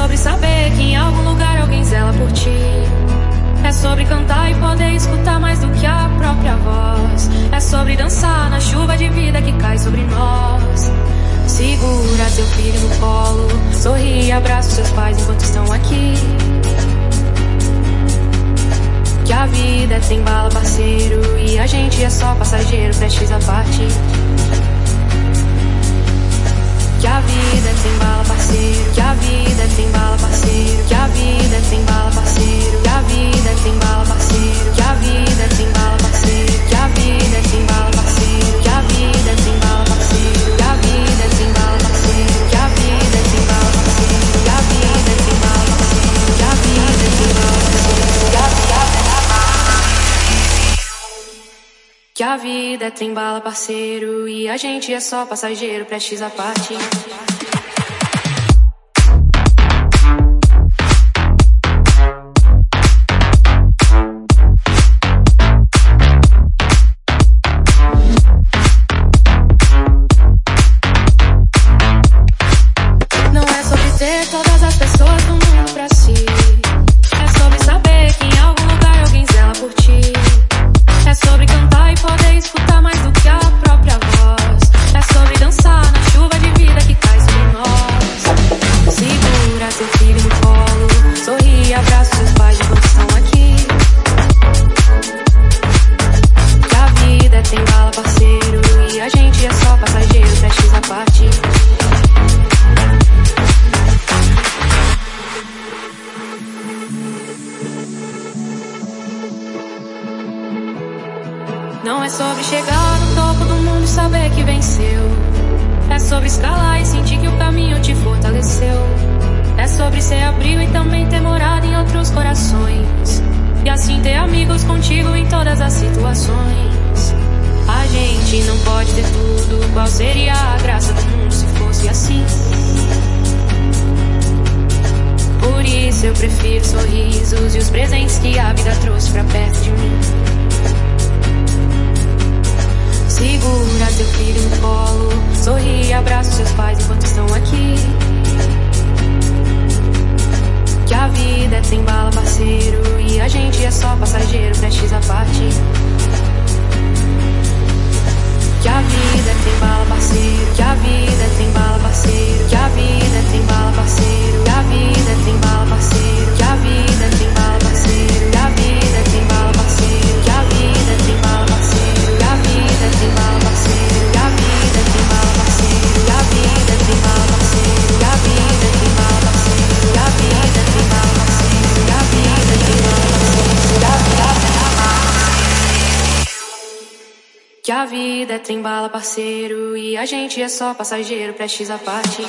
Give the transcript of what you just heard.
sobre saber que em algum lugar alguém zela por ti. É sobre cantar e poder escutar mais do que a própria voz. É sobre dançar na chuva de vida que cai sobre nós. Segura seu filho no colo, sorri e abraça seus pais enquanto estão aqui. Que a vida sem bala, parceiro, e a gente é só passageiro, prestes a partir. Que a vida é trem bala, parceiro, e a gente é só passageiro, prestes a partir. Não é sobre chegar no topo do mundo e saber que venceu. É sobre escalar e sentir que o caminho te fortaleceu. É sobre ser abrigo e também ter morado em outros corações. E assim ter amigos contigo em todas as situações. A gente não pode ter tudo. Qual seria a graça do mundo seu filho no colo, sorri e abraça seus pais enquanto estão aqui. Que a vida é sem bala, parceiro, e a gente é só passageiro, prestes a partir. Que a vida é sem bala, parceiro, que a vida é sem bala, parceiro, que a vida é que a vida é trem bala, parceiro, e a gente é só passageiro, prestes a partir.